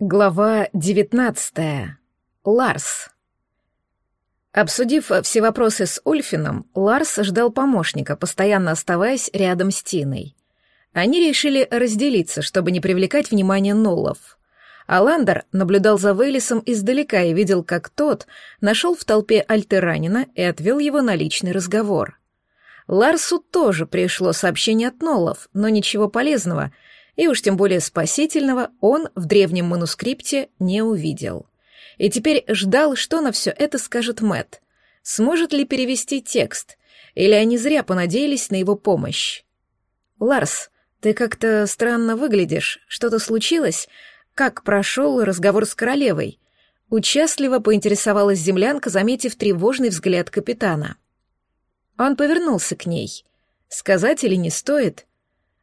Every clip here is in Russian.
Глава 19. Ларс. Обсудив все вопросы с Ульфином, Ларс ждал помощника, постоянно оставаясь рядом с Тиной. Они решили разделиться, чтобы не привлекать внимание Ноллов. Аландер наблюдал за Вейлисом издалека и видел, как тот нашел в толпе Альтеранина и отвел его на личный разговор. Ларсу тоже пришло сообщение от Ноллов, но ничего полезного — и уж тем более спасительного он в древнем манускрипте не увидел. И теперь ждал, что на все это скажет Мэт. Сможет ли перевести текст, или они зря понадеялись на его помощь? «Ларс, ты как-то странно выглядишь. Что-то случилось? Как прошел разговор с королевой?» Участливо поинтересовалась землянка, заметив тревожный взгляд капитана. Он повернулся к ней. Сказать или не стоит?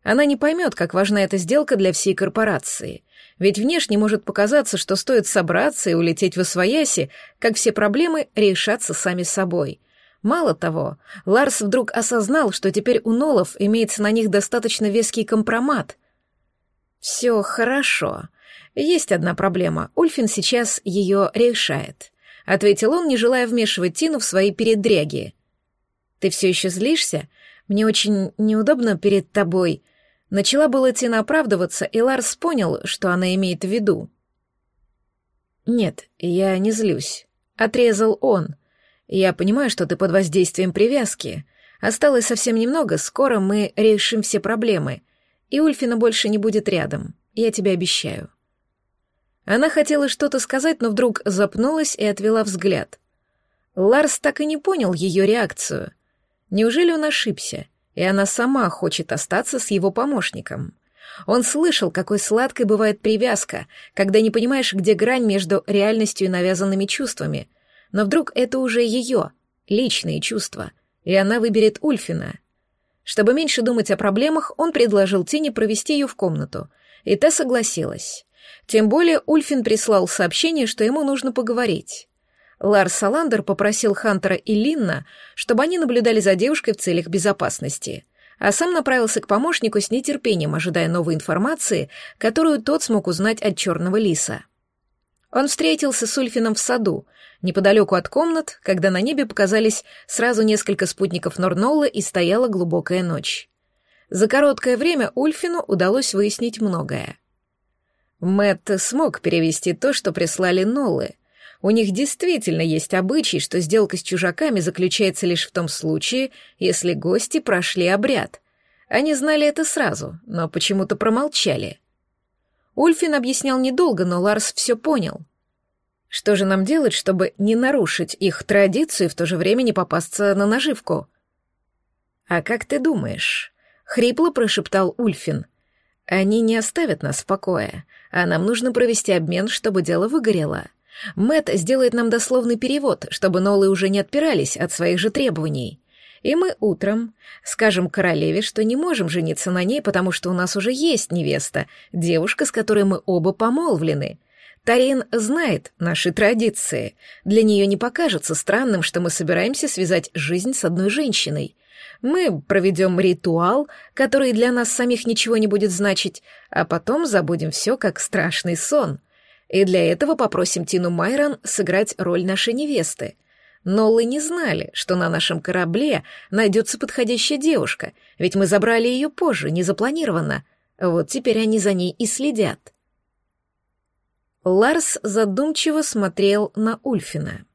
Она не поймет, как важна эта сделка для всей корпорации. Ведь внешне может показаться, что стоит собраться и улететь в Освояси, как все проблемы решатся сами собой. Мало того, Ларс вдруг осознал, что теперь у Нолов имеется на них достаточно веский компромат. «Все хорошо. Есть одна проблема. Ульфин сейчас ее решает», — ответил он, не желая вмешивать Тину в свои передряги. «Ты все еще злишься? Мне очень неудобно перед тобой», — Начала было Тина оправдываться, и Ларс понял, что она имеет в виду. «Нет, я не злюсь», — отрезал он. «Я понимаю, что ты под воздействием привязки. Осталось совсем немного, скоро мы решим все проблемы, и Ульфина больше не будет рядом, я тебе обещаю». Она хотела что-то сказать, но вдруг запнулась и отвела взгляд. Ларс так и не понял ее реакцию. Неужели он ошибся? И она сама хочет остаться с его помощником. Он слышал, какой сладкой бывает привязка, когда не понимаешь, где грань между реальностью и навязанными чувствами. Но вдруг это уже ее, личные чувства, и она выберет Ульфина. Чтобы меньше думать о проблемах, он предложил Тине провести ее в комнату, и та согласилась. Тем более Ульфин прислал сообщение, что ему нужно поговорить. Ларс Саландер попросил Хантера и Линна, чтобы они наблюдали за девушкой в целях безопасности, а сам направился к помощнику с нетерпением, ожидая новой информации, которую тот смог узнать от Черного Лиса. Он встретился с Ульфином в саду, неподалеку от комнат, когда на небе показались сразу несколько спутников Норнолла и стояла глубокая ночь. За короткое время Ульфину удалось выяснить многое. Мэтт смог перевести то, что прислали Ноллы — у них действительно есть обычай, что сделка с чужаками заключается лишь в том случае, если гости прошли обряд. Они знали это сразу, но почему-то промолчали. Ульфин объяснял недолго, но Ларс все понял. Что же нам делать, чтобы не нарушить их традицию и в то же время не попасться на наживку? «А как ты думаешь?» — хрипло прошептал Ульфин. «Они не оставят нас в покое, а нам нужно провести обмен, чтобы дело выгорело. Мэт сделает нам дословный перевод, чтобы Нолы уже не отпирались от своих же требований. И мы утром скажем королеве, что не можем жениться на ней, потому что у нас уже есть невеста, девушка, с которой мы оба помолвлены. Тарин знает наши традиции. Для нее не покажется странным, что мы собираемся связать жизнь с одной женщиной. Мы проведем ритуал, который для нас самих ничего не будет значить, а потом забудем все как страшный сон. И для этого попросим Тину Майрон сыграть роль нашей невесты. Ноллы не знали, что на нашем корабле найдется подходящая девушка, ведь мы забрали ее позже, незапланированно. Вот теперь они за ней и следят. Ларс задумчиво смотрел на Ульфина.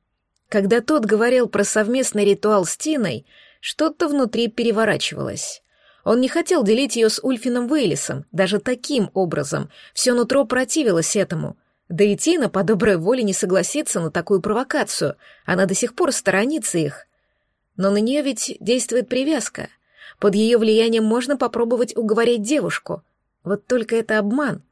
Когда тот говорил про совместный ритуал с Тиной, что-то внутри переворачивалось. Он не хотел делить ее с Ульфином Вейлисом, даже таким образом. Все нутро противилось этому — да и Тина по доброй воле не согласится на такую провокацию, она до сих пор сторонится их. Но на нее ведь действует привязка. Под ее влиянием можно попробовать уговорить девушку. Вот только это обман.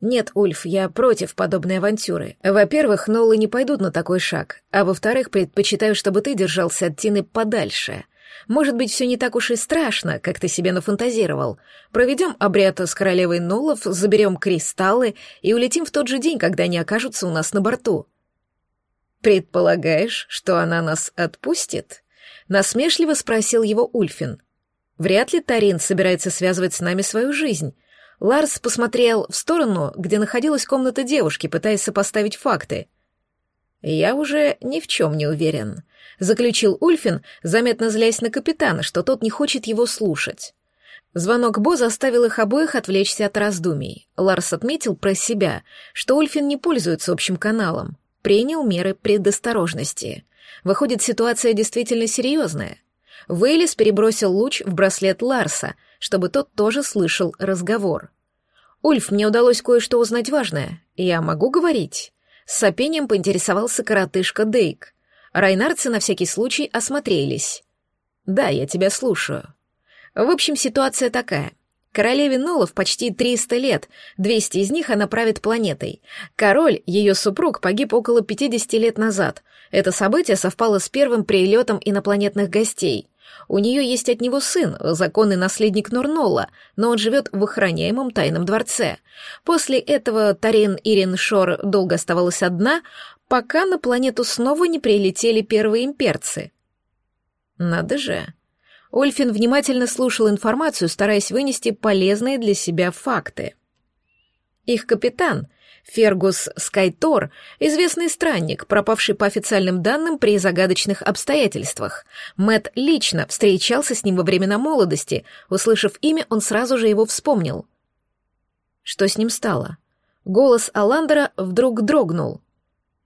Нет, Ульф, я против подобной авантюры. Во-первых, Ноллы не пойдут на такой шаг, а во-вторых, предпочитаю, чтобы ты держался от Тины подальше — может быть, все не так уж и страшно, как ты себе нафантазировал. Проведем обряд с королевой Нолов, заберем кристаллы и улетим в тот же день, когда они окажутся у нас на борту. Предполагаешь, что она нас отпустит? Насмешливо спросил его Ульфин. Вряд ли Тарин собирается связывать с нами свою жизнь. Ларс посмотрел в сторону, где находилась комната девушки, пытаясь сопоставить факты. «Я уже ни в чем не уверен», — заключил Ульфин, заметно злясь на капитана, что тот не хочет его слушать. Звонок Бо заставил их обоих отвлечься от раздумий. Ларс отметил про себя, что Ульфин не пользуется общим каналом, принял меры предосторожности. Выходит, ситуация действительно серьезная. Вейлис перебросил луч в браслет Ларса, чтобы тот тоже слышал разговор. «Ульф, мне удалось кое-что узнать важное. Я могу говорить?» С сопением поинтересовался коротышка Дейк. Райнарцы на всякий случай осмотрелись. «Да, я тебя слушаю». В общем, ситуация такая. Королеве Нолов почти 300 лет, 200 из них она правит планетой. Король, ее супруг, погиб около 50 лет назад. Это событие совпало с первым прилетом инопланетных гостей. У нее есть от него сын, законный наследник Нурнола, но он живет в охраняемом тайном дворце. После этого Тарин Ирин Шор долго оставалась одна, пока на планету снова не прилетели первые имперцы. Надо же. Ольфин внимательно слушал информацию, стараясь вынести полезные для себя факты. Их капитан, Фергус Скайтор — известный странник, пропавший по официальным данным при загадочных обстоятельствах. Мэт лично встречался с ним во времена молодости. Услышав имя, он сразу же его вспомнил. Что с ним стало? Голос Аландера вдруг дрогнул.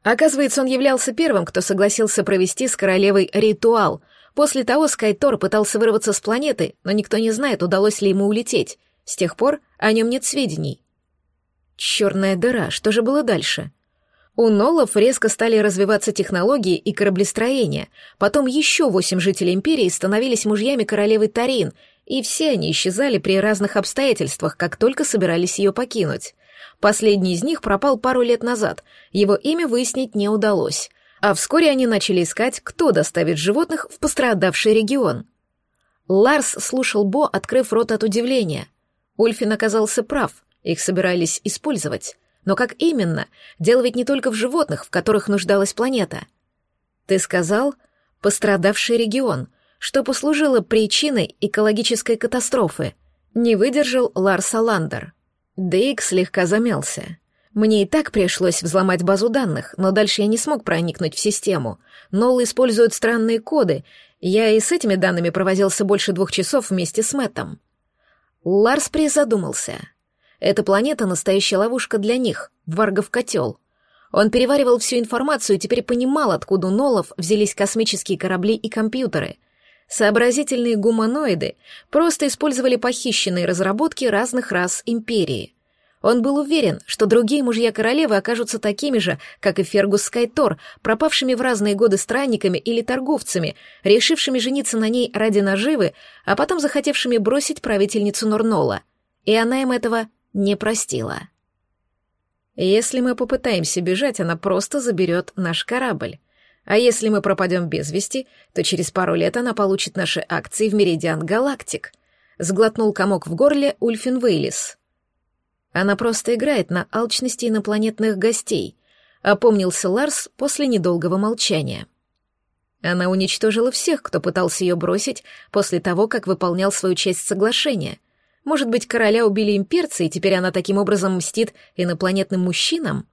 Оказывается, он являлся первым, кто согласился провести с королевой ритуал. После того Скайтор пытался вырваться с планеты, но никто не знает, удалось ли ему улететь. С тех пор о нем нет сведений. Черная дыра, что же было дальше? У Нолов резко стали развиваться технологии и кораблестроение. Потом еще восемь жителей империи становились мужьями королевы Тарин, и все они исчезали при разных обстоятельствах, как только собирались ее покинуть. Последний из них пропал пару лет назад, его имя выяснить не удалось. А вскоре они начали искать, кто доставит животных в пострадавший регион. Ларс слушал Бо, открыв рот от удивления. Ульфин оказался прав — их собирались использовать. Но как именно? Дело ведь не только в животных, в которых нуждалась планета. Ты сказал «пострадавший регион», что послужило причиной экологической катастрофы. Не выдержал Ларс Аландер. Дейк слегка замялся. Мне и так пришлось взломать базу данных, но дальше я не смог проникнуть в систему. Нолл используют странные коды. Я и с этими данными провозился больше двух часов вместе с Мэттом. Ларс призадумался. Эта планета — настоящая ловушка для них, варгов котел. Он переваривал всю информацию и теперь понимал, откуда у Нолов взялись космические корабли и компьютеры. Сообразительные гуманоиды просто использовали похищенные разработки разных рас Империи. Он был уверен, что другие мужья королевы окажутся такими же, как и Фергус Скайтор, пропавшими в разные годы странниками или торговцами, решившими жениться на ней ради наживы, а потом захотевшими бросить правительницу Норнола. И она им этого не простила. Если мы попытаемся бежать, она просто заберет наш корабль. А если мы пропадем без вести, то через пару лет она получит наши акции в Меридиан Галактик. Сглотнул комок в горле Ульфин Вейлис. Она просто играет на алчности инопланетных гостей, опомнился Ларс после недолгого молчания. Она уничтожила всех, кто пытался ее бросить после того, как выполнял свою часть соглашения — может быть, короля убили имперцы, и теперь она таким образом мстит инопланетным мужчинам?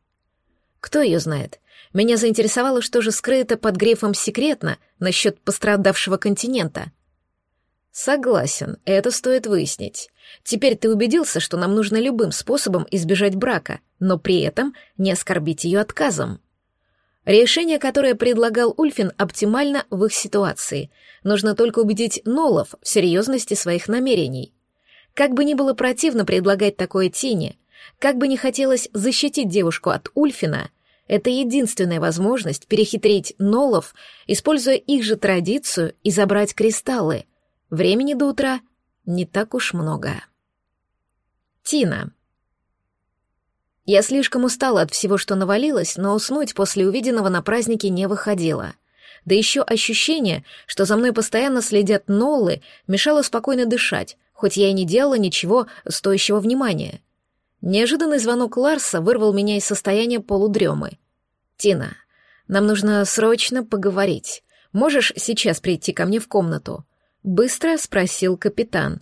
Кто ее знает? Меня заинтересовало, что же скрыто под грифом «секретно» насчет пострадавшего континента. Согласен, это стоит выяснить. Теперь ты убедился, что нам нужно любым способом избежать брака, но при этом не оскорбить ее отказом. Решение, которое предлагал Ульфин, оптимально в их ситуации. Нужно только убедить Нолов в серьезности своих намерений. Как бы ни было противно предлагать такое Тине, как бы ни хотелось защитить девушку от Ульфина, это единственная возможность перехитрить Нолов, используя их же традицию и забрать кристаллы. Времени до утра не так уж много. Тина. Я слишком устала от всего, что навалилось, но уснуть после увиденного на празднике не выходило. Да еще ощущение, что за мной постоянно следят Ноллы, мешало спокойно дышать, хоть я и не делала ничего стоящего внимания. Неожиданный звонок Ларса вырвал меня из состояния полудремы. «Тина, нам нужно срочно поговорить. Можешь сейчас прийти ко мне в комнату?» Быстро спросил капитан.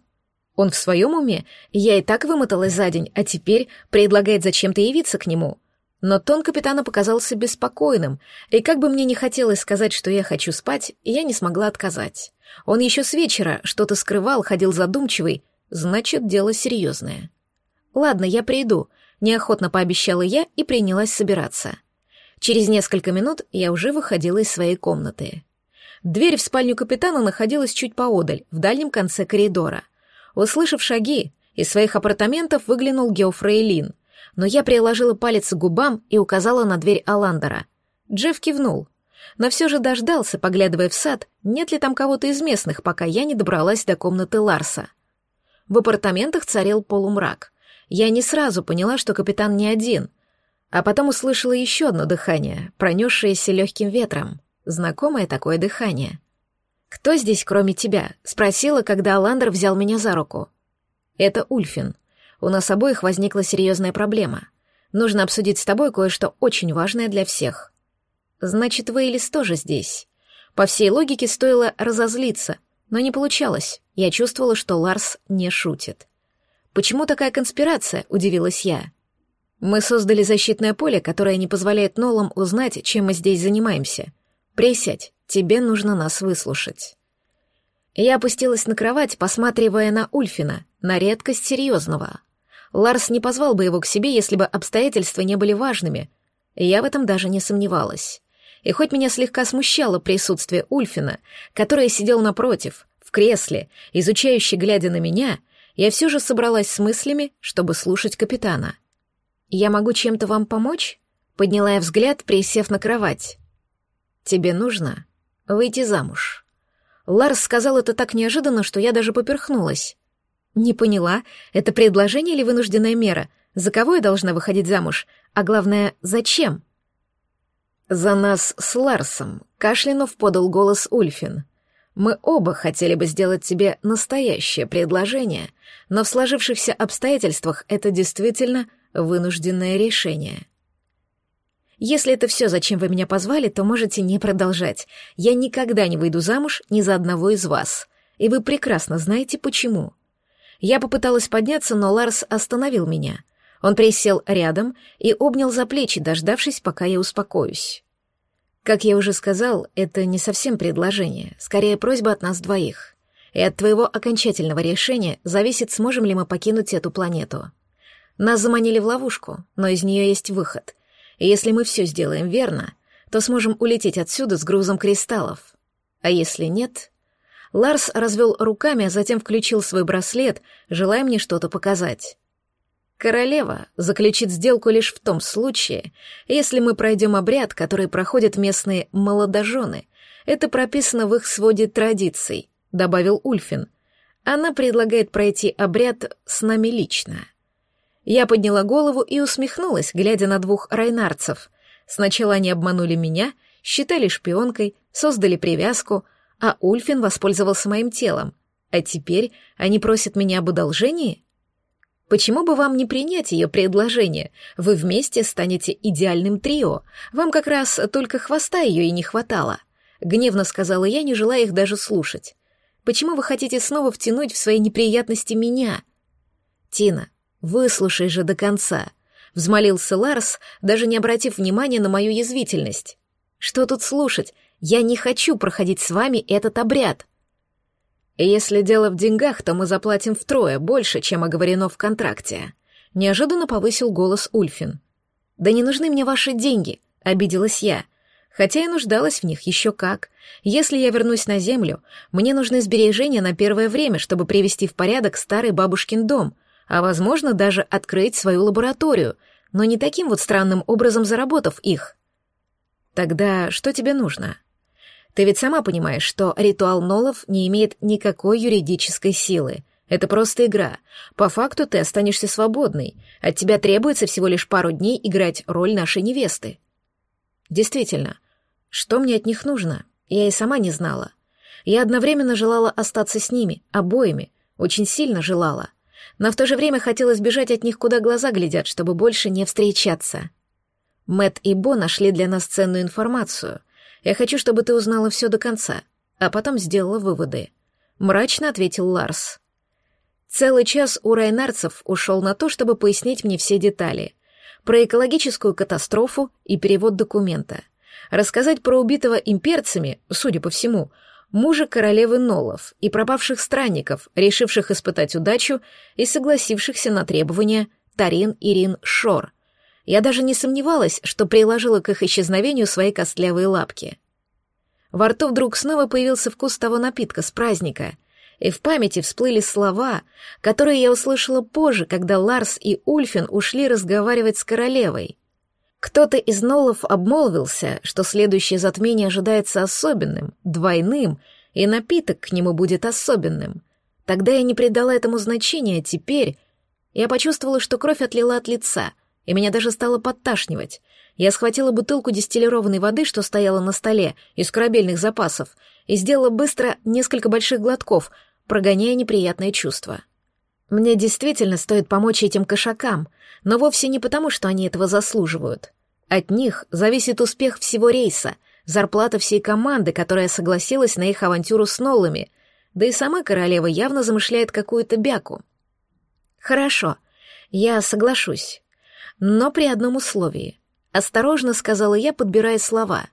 Он в своем уме? Я и так вымоталась за день, а теперь предлагает зачем-то явиться к нему. Но тон капитана показался беспокойным, и как бы мне не хотелось сказать, что я хочу спать, я не смогла отказать. Он еще с вечера что-то скрывал, ходил задумчивый, значит, дело серьезное. «Ладно, я приду», — неохотно пообещала я и принялась собираться. Через несколько минут я уже выходила из своей комнаты. Дверь в спальню капитана находилась чуть поодаль, в дальнем конце коридора. Услышав шаги, из своих апартаментов выглянул Геофрейлин, но я приложила палец к губам и указала на дверь Аландера. Джефф кивнул, но все же дождался, поглядывая в сад, нет ли там кого-то из местных, пока я не добралась до комнаты Ларса. В апартаментах царил полумрак. Я не сразу поняла, что капитан не один, а потом услышала еще одно дыхание, пронесшееся легким ветром. Знакомое такое дыхание. «Кто здесь, кроме тебя?» — спросила, когда Аландер взял меня за руку. «Это Ульфин. У нас обоих возникла серьезная проблема. Нужно обсудить с тобой кое-что очень важное для всех». «Значит, Вейлис тоже здесь». По всей логике стоило разозлиться, но не получалось. Я чувствовала, что Ларс не шутит. «Почему такая конспирация?» — удивилась я. «Мы создали защитное поле, которое не позволяет Нолам узнать, чем мы здесь занимаемся. Присядь, тебе нужно нас выслушать». Я опустилась на кровать, посматривая на Ульфина, на редкость серьезного. Ларс не позвал бы его к себе, если бы обстоятельства не были важными. Я в этом даже не сомневалась. И хоть меня слегка смущало присутствие Ульфина, который сидел напротив, в кресле, изучающий, глядя на меня, я все же собралась с мыслями, чтобы слушать капитана. «Я могу чем-то вам помочь?» — подняла я взгляд, присев на кровать. «Тебе нужно выйти замуж». Ларс сказал это так неожиданно, что я даже поперхнулась. «Не поняла, это предложение или вынужденная мера? За кого я должна выходить замуж? А главное, зачем?» «За нас с Ларсом», — кашлянув подал голос Ульфин. Мы оба хотели бы сделать тебе настоящее предложение, но в сложившихся обстоятельствах это действительно вынужденное решение. Если это все, зачем вы меня позвали, то можете не продолжать. Я никогда не выйду замуж ни за одного из вас. И вы прекрасно знаете, почему. Я попыталась подняться, но Ларс остановил меня. Он присел рядом и обнял за плечи, дождавшись, пока я успокоюсь. Как я уже сказал, это не совсем предложение, скорее просьба от нас двоих. И от твоего окончательного решения зависит, сможем ли мы покинуть эту планету. Нас заманили в ловушку, но из нее есть выход. И если мы все сделаем верно, то сможем улететь отсюда с грузом кристаллов. А если нет... Ларс развел руками, а затем включил свой браслет, желая мне что-то показать. Королева заключит сделку лишь в том случае, если мы пройдем обряд, который проходят местные молодожены. Это прописано в их своде традиций, добавил Ульфин. Она предлагает пройти обряд с нами лично. Я подняла голову и усмехнулась, глядя на двух райнарцев. Сначала они обманули меня, считали шпионкой, создали привязку, а Ульфин воспользовался моим телом. А теперь они просят меня об одолжении? Почему бы вам не принять ее предложение? Вы вместе станете идеальным трио. Вам как раз только хвоста ее и не хватало. Гневно сказала я, не желая их даже слушать. Почему вы хотите снова втянуть в свои неприятности меня? Тина, выслушай же до конца. Взмолился Ларс, даже не обратив внимания на мою язвительность. Что тут слушать? Я не хочу проходить с вами этот обряд. «Если дело в деньгах, то мы заплатим втрое больше, чем оговорено в контракте», — неожиданно повысил голос Ульфин. «Да не нужны мне ваши деньги», — обиделась я, хотя и нуждалась в них еще как. Если я вернусь на землю, мне нужны сбережения на первое время, чтобы привести в порядок старый бабушкин дом, а, возможно, даже открыть свою лабораторию, но не таким вот странным образом заработав их. Тогда что тебе нужно?» Ты ведь сама понимаешь, что ритуал Нолов не имеет никакой юридической силы. Это просто игра. По факту ты останешься свободной. От тебя требуется всего лишь пару дней играть роль нашей невесты. Действительно, что мне от них нужно? Я и сама не знала. Я одновременно желала остаться с ними, обоими, очень сильно желала. Но в то же время хотела сбежать от них, куда глаза глядят, чтобы больше не встречаться. Мэт и Бо нашли для нас ценную информацию — я хочу, чтобы ты узнала все до конца, а потом сделала выводы. Мрачно ответил Ларс. Целый час у райнарцев ушел на то, чтобы пояснить мне все детали. Про экологическую катастрофу и перевод документа. Рассказать про убитого имперцами, судя по всему, мужа королевы Нолов и пропавших странников, решивших испытать удачу и согласившихся на требования Тарин Ирин Шор. Я даже не сомневалась, что приложила к их исчезновению свои костлявые лапки. Во рту вдруг снова появился вкус того напитка с праздника, и в памяти всплыли слова, которые я услышала позже, когда Ларс и Ульфин ушли разговаривать с королевой. Кто-то из Нолов обмолвился, что следующее затмение ожидается особенным, двойным, и напиток к нему будет особенным. Тогда я не придала этому значения, а теперь я почувствовала, что кровь отлила от лица, и меня даже стало подташнивать. Я схватила бутылку дистиллированной воды, что стояла на столе, из корабельных запасов, и сделала быстро несколько больших глотков, прогоняя неприятное чувство. Мне действительно стоит помочь этим кошакам, но вовсе не потому, что они этого заслуживают. От них зависит успех всего рейса, зарплата всей команды, которая согласилась на их авантюру с Ноллами, да и сама королева явно замышляет какую-то бяку. Хорошо, я соглашусь, но при одном условии. Осторожно сказала я, подбирая слова.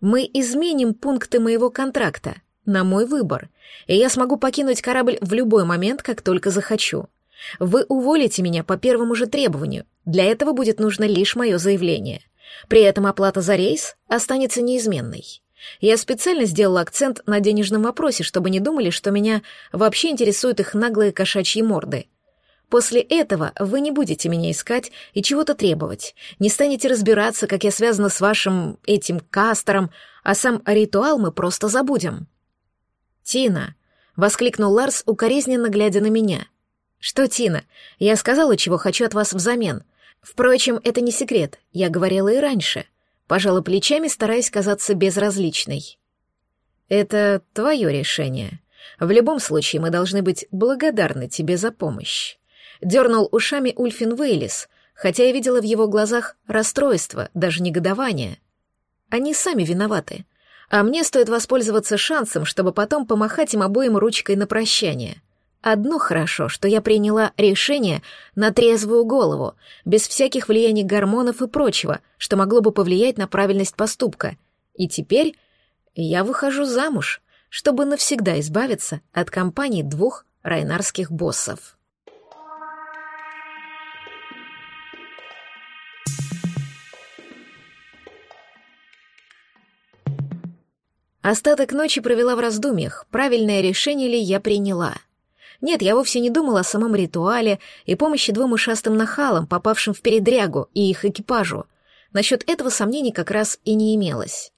Мы изменим пункты моего контракта, на мой выбор, и я смогу покинуть корабль в любой момент, как только захочу. Вы уволите меня по первому же требованию. Для этого будет нужно лишь мое заявление. При этом оплата за рейс останется неизменной. Я специально сделала акцент на денежном вопросе, чтобы не думали, что меня вообще интересуют их наглые кошачьи морды. После этого вы не будете меня искать и чего-то требовать, не станете разбираться, как я связана с вашим этим кастером, а сам ритуал мы просто забудем. «Тина!» — воскликнул Ларс, укоризненно глядя на меня. «Что, Тина? Я сказала, чего хочу от вас взамен. Впрочем, это не секрет, я говорила и раньше». Пожала плечами, стараясь казаться безразличной. «Это твое решение. В любом случае мы должны быть благодарны тебе за помощь». Дернул ушами Ульфин Вейлис, хотя я видела в его глазах расстройство, даже негодование. Они сами виноваты а мне стоит воспользоваться шансом, чтобы потом помахать им обоим ручкой на прощание. Одно хорошо, что я приняла решение на трезвую голову, без всяких влияний гормонов и прочего, что могло бы повлиять на правильность поступка. И теперь я выхожу замуж, чтобы навсегда избавиться от компании двух райнарских боссов. Остаток ночи провела в раздумьях, правильное решение ли я приняла. Нет, я вовсе не думала о самом ритуале и помощи двум ушастым нахалам, попавшим в передрягу, и их экипажу. Насчет этого сомнений как раз и не имелось.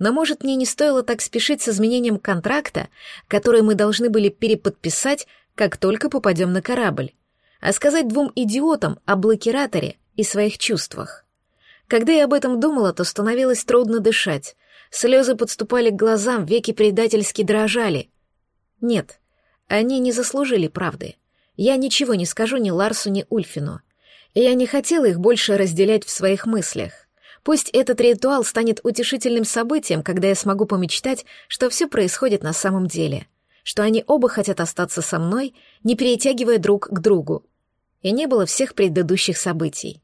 Но, может, мне не стоило так спешить с изменением контракта, который мы должны были переподписать, как только попадем на корабль, а сказать двум идиотам о блокираторе и своих чувствах. Когда я об этом думала, то становилось трудно дышать, Слезы подступали к глазам, веки предательски дрожали. Нет, они не заслужили правды. Я ничего не скажу ни Ларсу, ни Ульфину. Я не хотела их больше разделять в своих мыслях. Пусть этот ритуал станет утешительным событием, когда я смогу помечтать, что все происходит на самом деле, что они оба хотят остаться со мной, не перетягивая друг к другу. И не было всех предыдущих событий.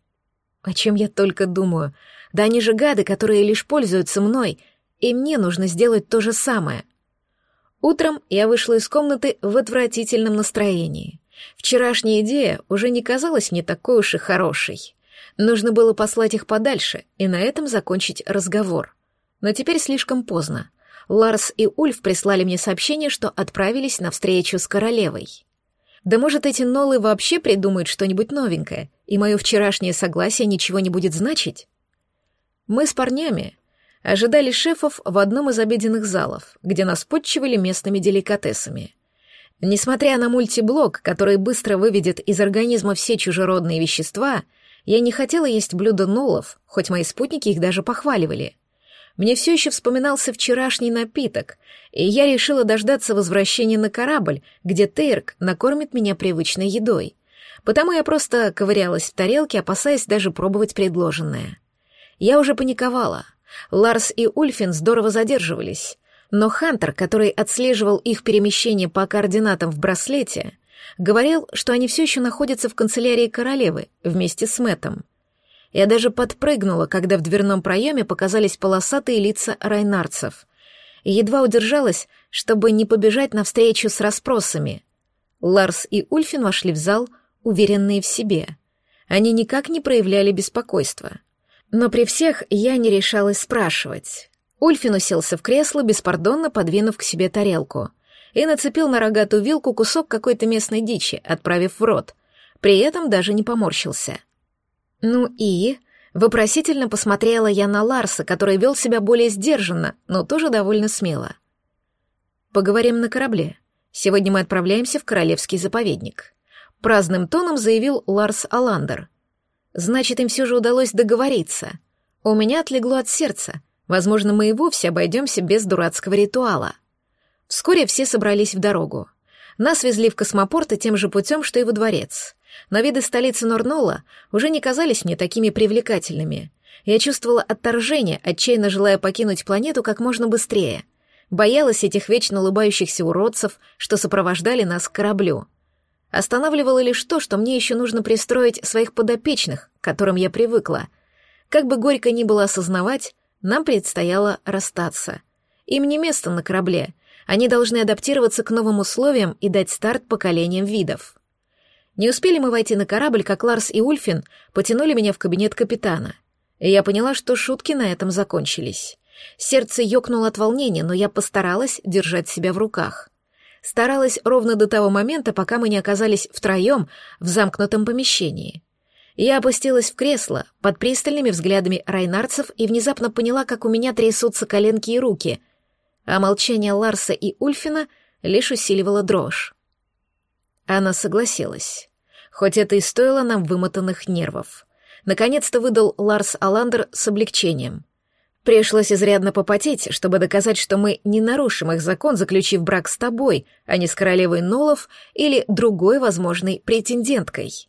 О чем я только думаю. Да они же гады, которые лишь пользуются мной — и мне нужно сделать то же самое. Утром я вышла из комнаты в отвратительном настроении. Вчерашняя идея уже не казалась мне такой уж и хорошей. Нужно было послать их подальше и на этом закончить разговор. Но теперь слишком поздно. Ларс и Ульф прислали мне сообщение, что отправились на встречу с королевой. Да может, эти нолы вообще придумают что-нибудь новенькое, и мое вчерашнее согласие ничего не будет значить? Мы с парнями ожидали шефов в одном из обеденных залов, где нас подчивали местными деликатесами. Несмотря на мультиблок, который быстро выведет из организма все чужеродные вещества, я не хотела есть блюда нолов, хоть мои спутники их даже похваливали. Мне все еще вспоминался вчерашний напиток, и я решила дождаться возвращения на корабль, где Тейрк накормит меня привычной едой. Потому я просто ковырялась в тарелке, опасаясь даже пробовать предложенное. Я уже паниковала — Ларс и Ульфин здорово задерживались, но Хантер, который отслеживал их перемещение по координатам в браслете, Говорил, что они все еще находятся в канцелярии королевы вместе с Мэтом. Я даже подпрыгнула, когда в дверном проеме показались полосатые лица райнарцев. Едва удержалась, чтобы не побежать навстречу с расспросами. Ларс и Ульфин вошли в зал, уверенные в себе. Они никак не проявляли беспокойства. Но при всех я не решалась спрашивать. Ульфин уселся в кресло, беспардонно подвинув к себе тарелку, и нацепил на рогатую вилку кусок какой-то местной дичи, отправив в рот. При этом даже не поморщился. «Ну и?» Вопросительно посмотрела я на Ларса, который вел себя более сдержанно, но тоже довольно смело. «Поговорим на корабле. Сегодня мы отправляемся в Королевский заповедник», — праздным тоном заявил Ларс Аландер. «Значит, им все же удалось договориться. У меня отлегло от сердца. Возможно, мы и вовсе обойдемся без дурацкого ритуала». Вскоре все собрались в дорогу. Нас везли в космопорт и тем же путем, что и во дворец но виды столицы Норнола уже не казались мне такими привлекательными. Я чувствовала отторжение, отчаянно желая покинуть планету как можно быстрее. Боялась этих вечно улыбающихся уродцев, что сопровождали нас к кораблю. Останавливало лишь то, что мне еще нужно пристроить своих подопечных, к которым я привыкла. Как бы горько ни было осознавать, нам предстояло расстаться. Им не место на корабле. Они должны адаптироваться к новым условиям и дать старт поколениям видов. Не успели мы войти на корабль, как Ларс и Ульфин потянули меня в кабинет капитана. И я поняла, что шутки на этом закончились. Сердце ёкнуло от волнения, но я постаралась держать себя в руках. Старалась ровно до того момента, пока мы не оказались втроем в замкнутом помещении. Я опустилась в кресло под пристальными взглядами райнарцев и внезапно поняла, как у меня трясутся коленки и руки, а молчание Ларса и Ульфина лишь усиливало дрожь. Она согласилась. Хоть это и стоило нам вымотанных нервов. Наконец-то выдал Ларс Аландер с облегчением. Пришлось изрядно попотеть, чтобы доказать, что мы не нарушим их закон, заключив брак с тобой, а не с королевой Нолов или другой возможной претенденткой.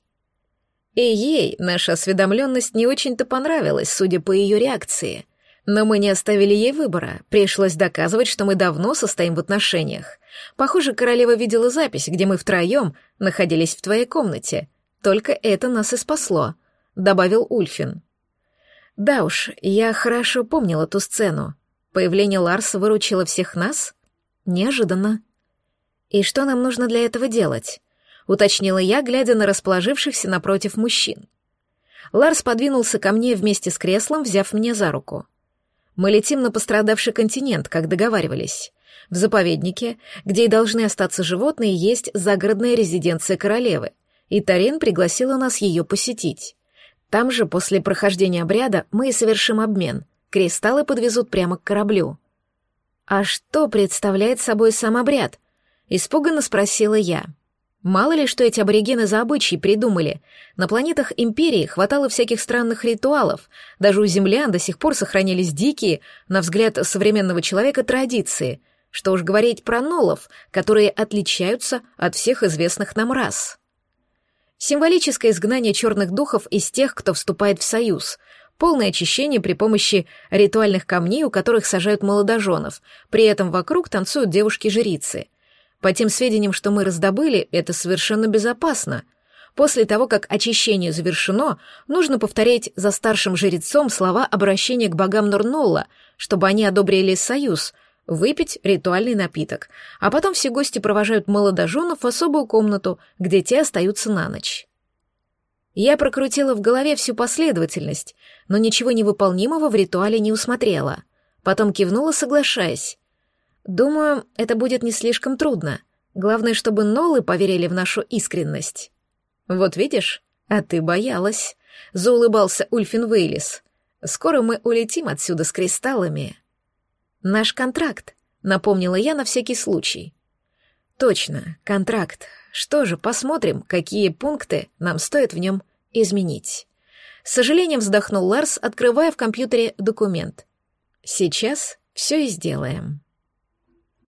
И ей наша осведомленность не очень-то понравилась, судя по ее реакции. Но мы не оставили ей выбора, пришлось доказывать, что мы давно состоим в отношениях, Похоже, королева видела запись, где мы втроем находились в твоей комнате. Только это нас и спасло», — добавил Ульфин. «Да уж, я хорошо помнила ту сцену. Появление Ларса выручило всех нас? Неожиданно. И что нам нужно для этого делать?» — уточнила я, глядя на расположившихся напротив мужчин. Ларс подвинулся ко мне вместе с креслом, взяв меня за руку. «Мы летим на пострадавший континент, как договаривались. В заповеднике, где и должны остаться животные, есть загородная резиденция королевы, и Тарин пригласила нас ее посетить. Там же, после прохождения обряда, мы и совершим обмен. Кристаллы подвезут прямо к кораблю. «А что представляет собой сам обряд?» — испуганно спросила я. Мало ли, что эти аборигены за обычаи придумали. На планетах Империи хватало всяких странных ритуалов. Даже у землян до сих пор сохранились дикие, на взгляд современного человека, традиции — что уж говорить про нолов, которые отличаются от всех известных нам рас. Символическое изгнание черных духов из тех, кто вступает в союз, полное очищение при помощи ритуальных камней, у которых сажают молодоженов, при этом вокруг танцуют девушки-жрицы. По тем сведениям, что мы раздобыли, это совершенно безопасно. После того, как очищение завершено, нужно повторять за старшим жрецом слова обращения к богам Норнолла, чтобы они одобрили союз — выпить ритуальный напиток, а потом все гости провожают молодоженов в особую комнату, где те остаются на ночь. Я прокрутила в голове всю последовательность, но ничего невыполнимого в ритуале не усмотрела. Потом кивнула, соглашаясь. Думаю, это будет не слишком трудно. Главное, чтобы Нолы поверили в нашу искренность. Вот видишь, а ты боялась. Заулыбался Ульфин Вейлис. Скоро мы улетим отсюда с кристаллами. «Наш контракт», — напомнила я на всякий случай. «Точно, контракт. Что же, посмотрим, какие пункты нам стоит в нем изменить». С сожалением вздохнул Ларс, открывая в компьютере документ. «Сейчас все и сделаем».